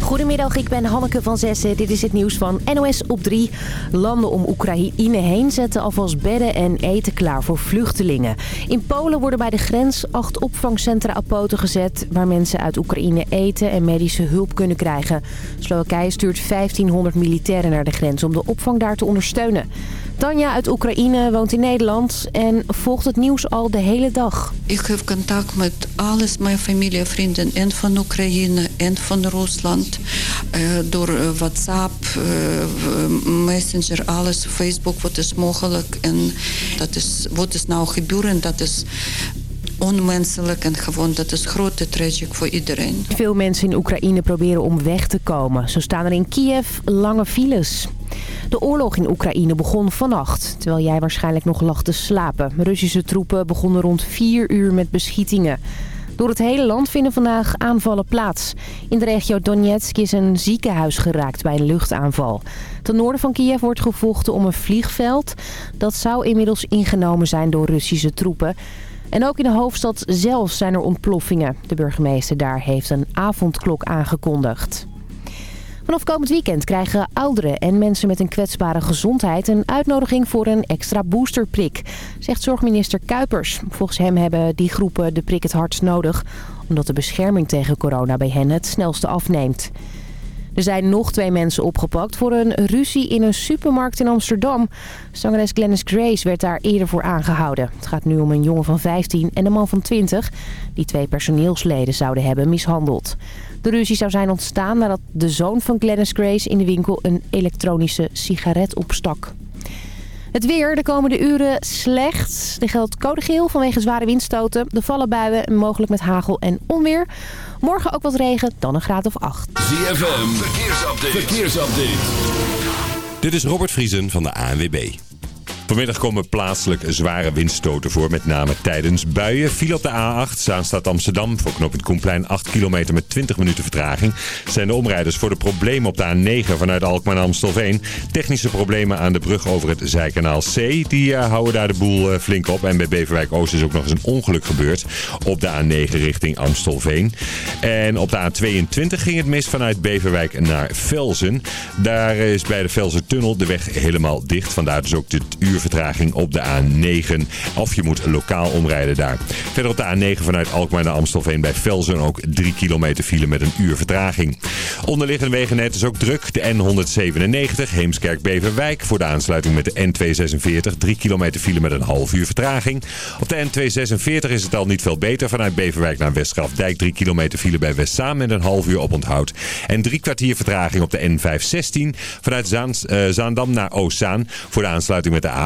Goedemiddag, ik ben Hanneke van Zessen. Dit is het nieuws van NOS op 3. Landen om Oekraïne heen zetten alvast bedden en eten klaar voor vluchtelingen. In Polen worden bij de grens acht opvangcentra op poten gezet... waar mensen uit Oekraïne eten en medische hulp kunnen krijgen. Slowakije stuurt 1500 militairen naar de grens om de opvang daar te ondersteunen. Tanja uit Oekraïne woont in Nederland en volgt het nieuws al de hele dag. Ik heb contact met alles, mijn familie, vrienden en van Oekraïne en van Rusland. Uh, door uh, WhatsApp, uh, Messenger, alles, Facebook, wat is mogelijk. En dat is, wat is nou gebeuren, dat is onmenselijk en gewoon dat is grote tragic voor iedereen. Veel mensen in Oekraïne proberen om weg te komen. Zo staan er in Kiev lange files. De oorlog in Oekraïne begon vannacht, terwijl jij waarschijnlijk nog lag te slapen. Russische troepen begonnen rond 4 uur met beschietingen. Door het hele land vinden vandaag aanvallen plaats. In de regio Donetsk is een ziekenhuis geraakt bij een luchtaanval. Ten noorden van Kiev wordt gevochten om een vliegveld. Dat zou inmiddels ingenomen zijn door Russische troepen. En ook in de hoofdstad zelf zijn er ontploffingen. De burgemeester daar heeft een avondklok aangekondigd. Vanaf komend weekend krijgen ouderen en mensen met een kwetsbare gezondheid... een uitnodiging voor een extra boosterprik, zegt zorgminister Kuipers. Volgens hem hebben die groepen de prik het hardst nodig... omdat de bescherming tegen corona bij hen het snelste afneemt. Er zijn nog twee mensen opgepakt voor een ruzie in een supermarkt in Amsterdam. Zangeres Glennis Grace werd daar eerder voor aangehouden. Het gaat nu om een jongen van 15 en een man van 20... die twee personeelsleden zouden hebben mishandeld. De ruzie zou zijn ontstaan nadat de zoon van Glennis Grace in de winkel een elektronische sigaret opstak. Het weer de komende uren slecht. Er geldt code geel vanwege zware windstoten. De vallen buien, mogelijk met hagel en onweer. Morgen ook wat regen, dan een graad of 8. ZFM, verkeersupdate. verkeersupdate. Dit is Robert Vriesen van de ANWB. Vanmiddag komen plaatselijk zware windstoten voor, met name tijdens buien. Viel op de A8, Zaanstad Amsterdam, voor knooppunt Koenplein 8 kilometer met 20 minuten vertraging. Zijn de omrijders voor de problemen op de A9 vanuit Alkmaar naar Amstelveen. Technische problemen aan de brug over het Zijkanaal C, die uh, houden daar de boel uh, flink op. En bij Beverwijk Oost is ook nog eens een ongeluk gebeurd op de A9 richting Amstelveen. En op de A22 ging het mis vanuit Beverwijk naar Velzen. Daar is bij de Velzen-tunnel de weg helemaal dicht. Vandaar dus ook dit uur vertraging op de A9. Of je moet lokaal omrijden daar. Verder op de A9 vanuit Alkmaar naar Amstelveen bij Velzen ook 3 kilometer file met een uur vertraging. Onderliggende wegennet is ook druk. De N197 Heemskerk-Beverwijk voor de aansluiting met de N246. 3 kilometer file met een half uur vertraging. Op de N246 is het al niet veel beter. Vanuit Beverwijk naar Westgrafdijk 3 kilometer file bij Westzaan met een half uur oponthoud. En drie kwartier vertraging op de N516 vanuit uh, Zaandam naar Oostzaan voor de aansluiting met de A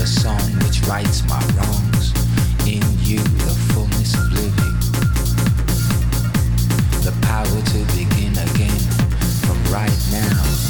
the song which rights my wrongs. In you, the fullness of living. The power to begin again from right now.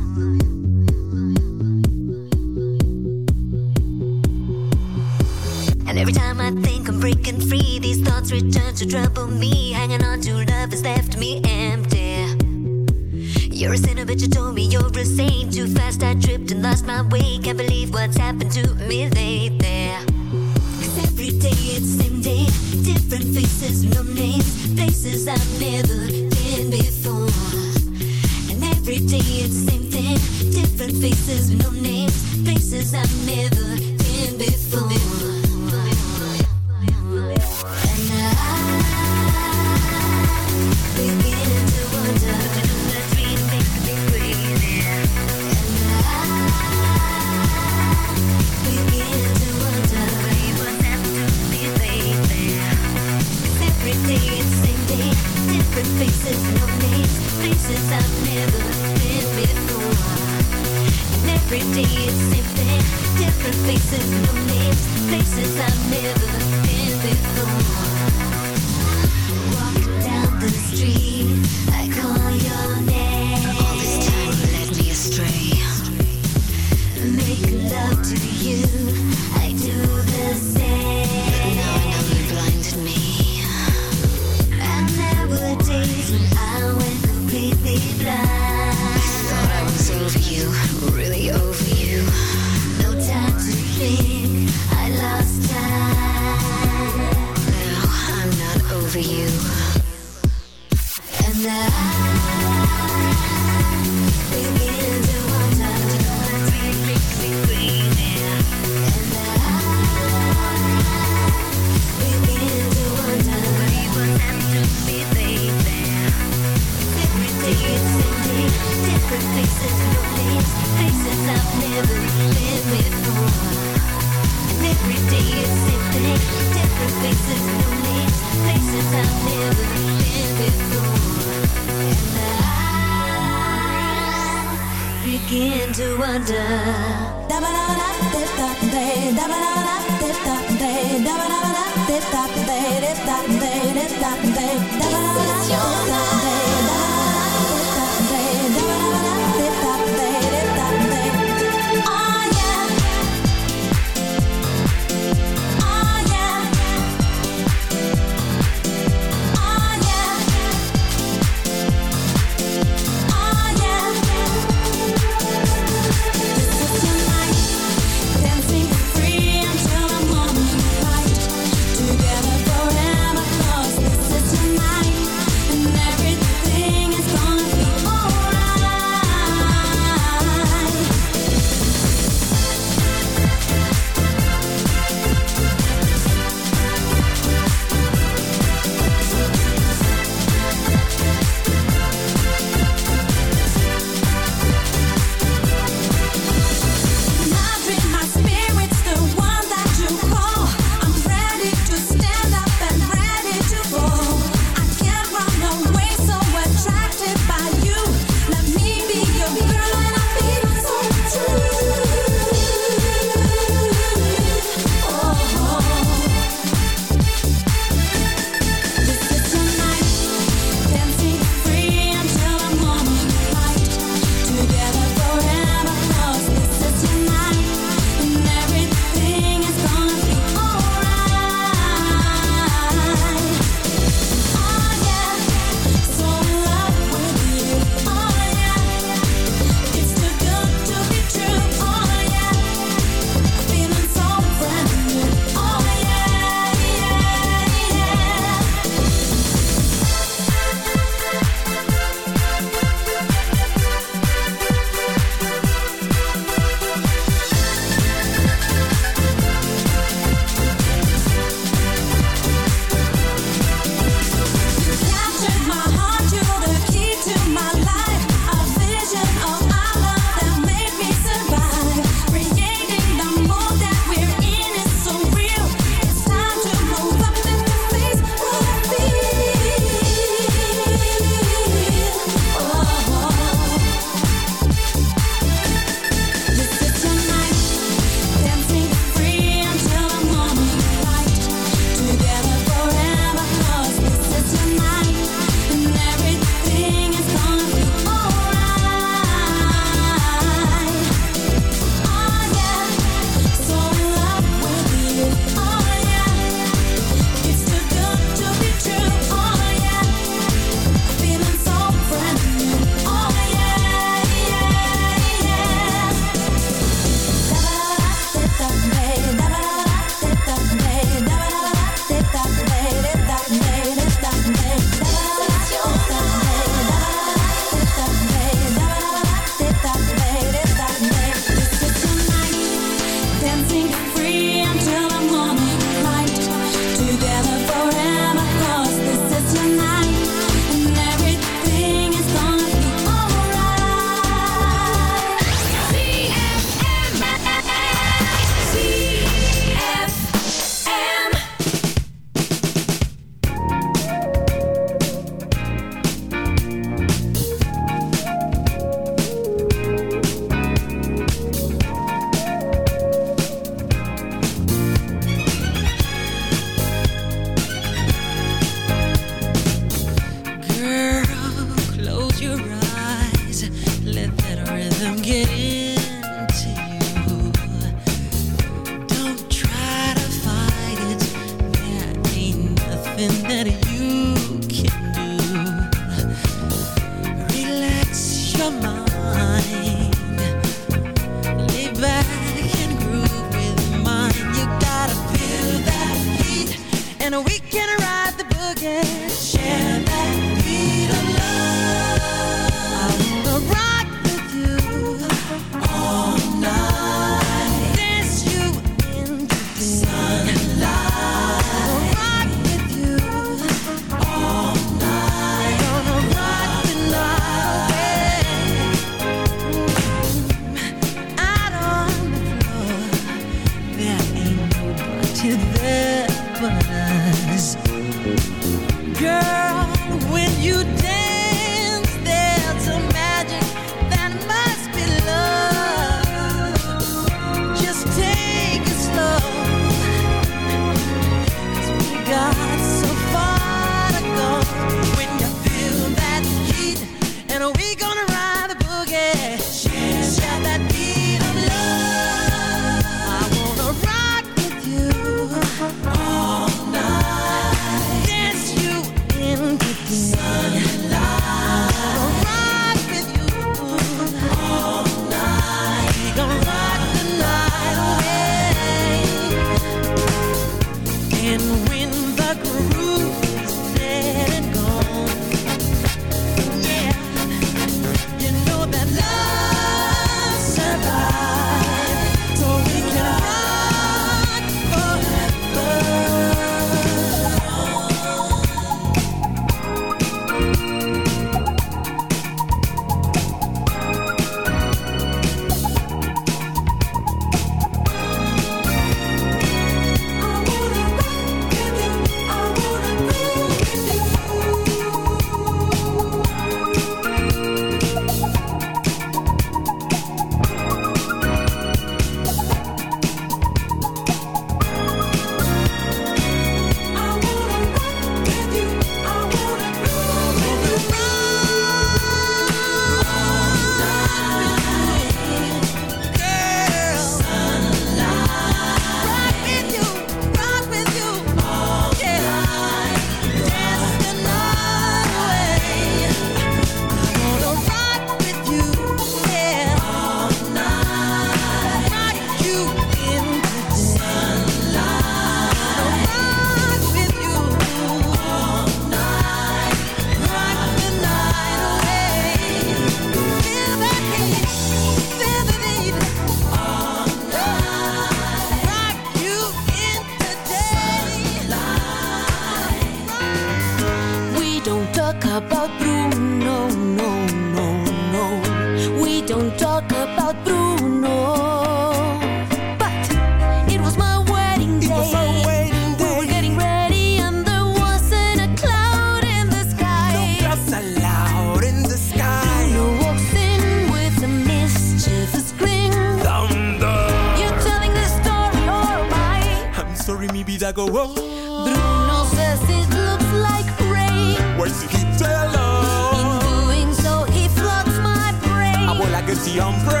The umbrella.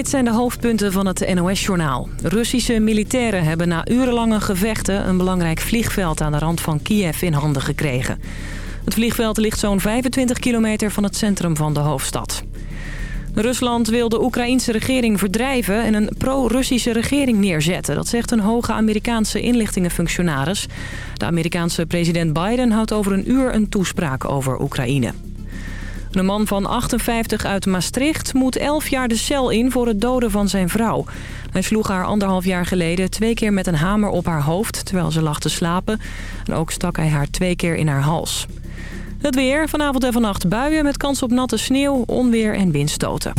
Dit zijn de hoofdpunten van het NOS-journaal. Russische militairen hebben na urenlange gevechten... een belangrijk vliegveld aan de rand van Kiev in handen gekregen. Het vliegveld ligt zo'n 25 kilometer van het centrum van de hoofdstad. Rusland wil de Oekraïense regering verdrijven en een pro-Russische regering neerzetten. Dat zegt een hoge Amerikaanse inlichtingenfunctionaris. De Amerikaanse president Biden houdt over een uur een toespraak over Oekraïne. Een man van 58 uit Maastricht moet 11 jaar de cel in voor het doden van zijn vrouw. Hij sloeg haar anderhalf jaar geleden twee keer met een hamer op haar hoofd... terwijl ze lag te slapen. En ook stak hij haar twee keer in haar hals. Het weer, vanavond en vannacht buien met kans op natte sneeuw, onweer en windstoten.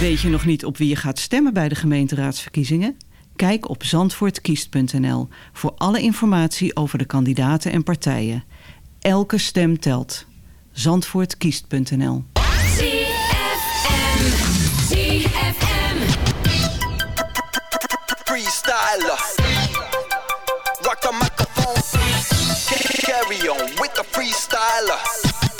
Weet je nog niet op wie je gaat stemmen bij de gemeenteraadsverkiezingen? Kijk op zandvoortkiest.nl voor alle informatie over de kandidaten en partijen. Elke stem telt. Zandvoortkiest.nl Freestyle Rock the microphone. Carry on with the freestyler.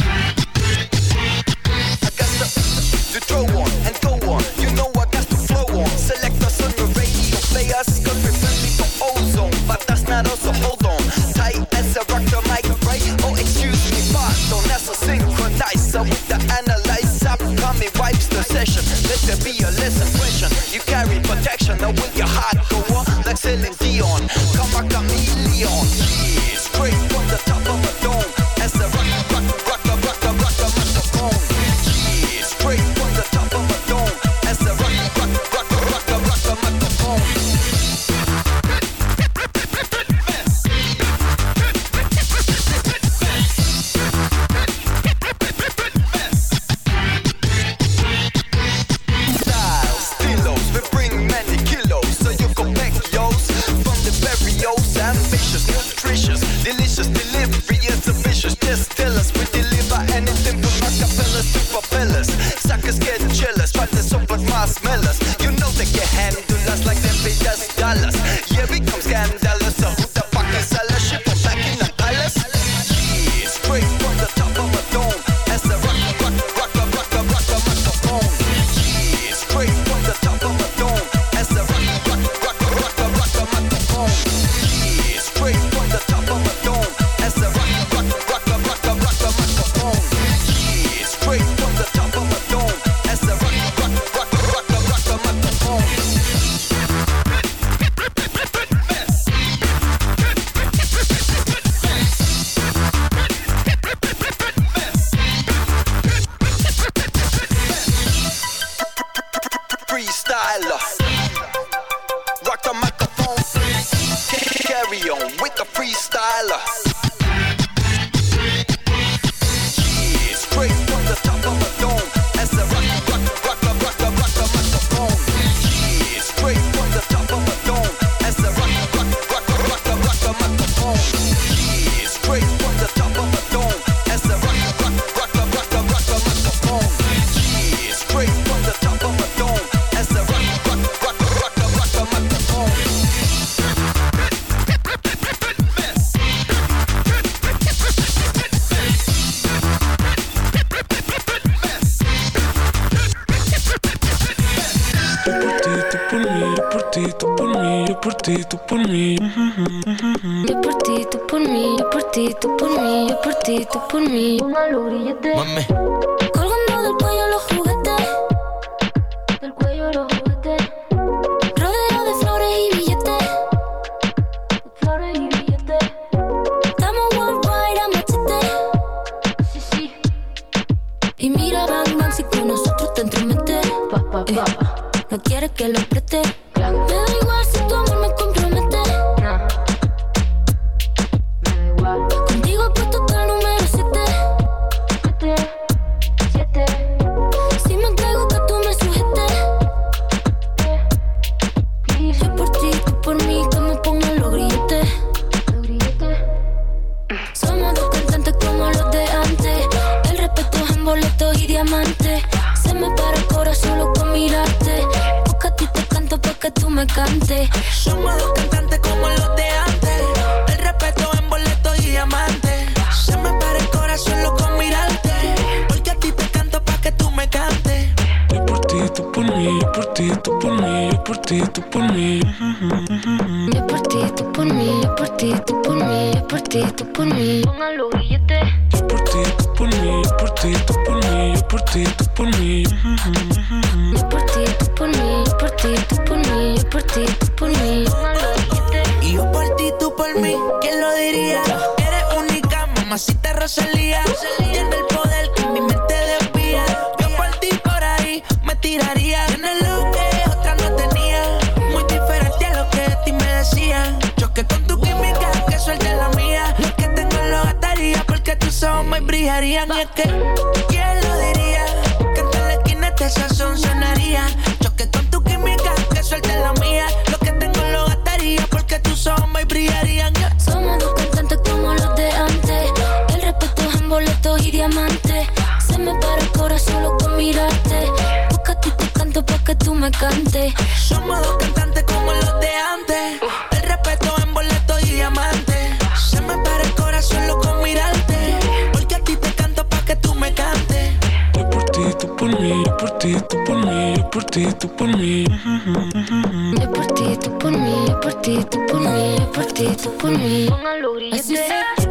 So with the analyzer, come and wipes the session. Let there be a lesson question. You carry protection, now with your heart go Cumhuriyet Así.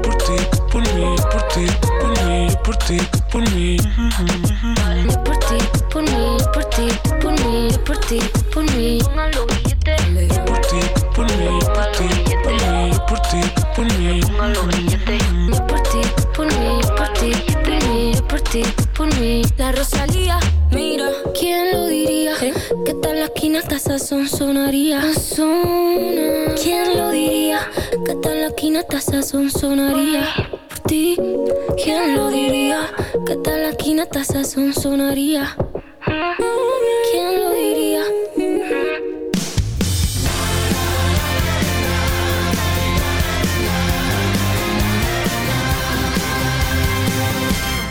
Por ti, por mí, por ti, por mí, por ti, por mí. Yo por ti, por mí, por ti, por mí, por ti, por mí. Por ti, por mí, por ti, por mí, por ti, por mí. Yo por ti, por mí, por ti, por mí, por ti, por mí. La Rosalía, mira, ¿quién lo diría? Que tal la esquina hasta son sonaría? ¿Quién lo diría? que está en la esquina esta. Por ti, ¿quién lo diría? Que está en la esquina esta ¿Quién lo diría?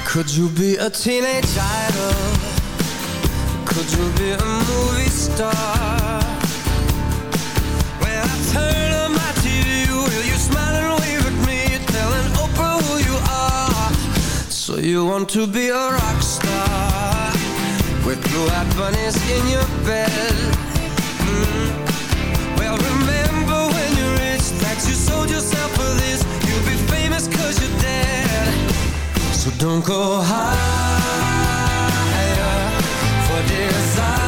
Could you be a teenage idol? Could you be a movie star? you want to be a rock star With blue-eyed bunnies in your bed? Mm. Well, remember when you're rich, That you sold yourself for this. You'll be famous cause you're dead. So don't go higher For desire.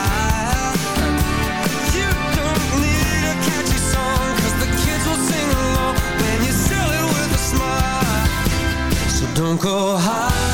go high.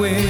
We.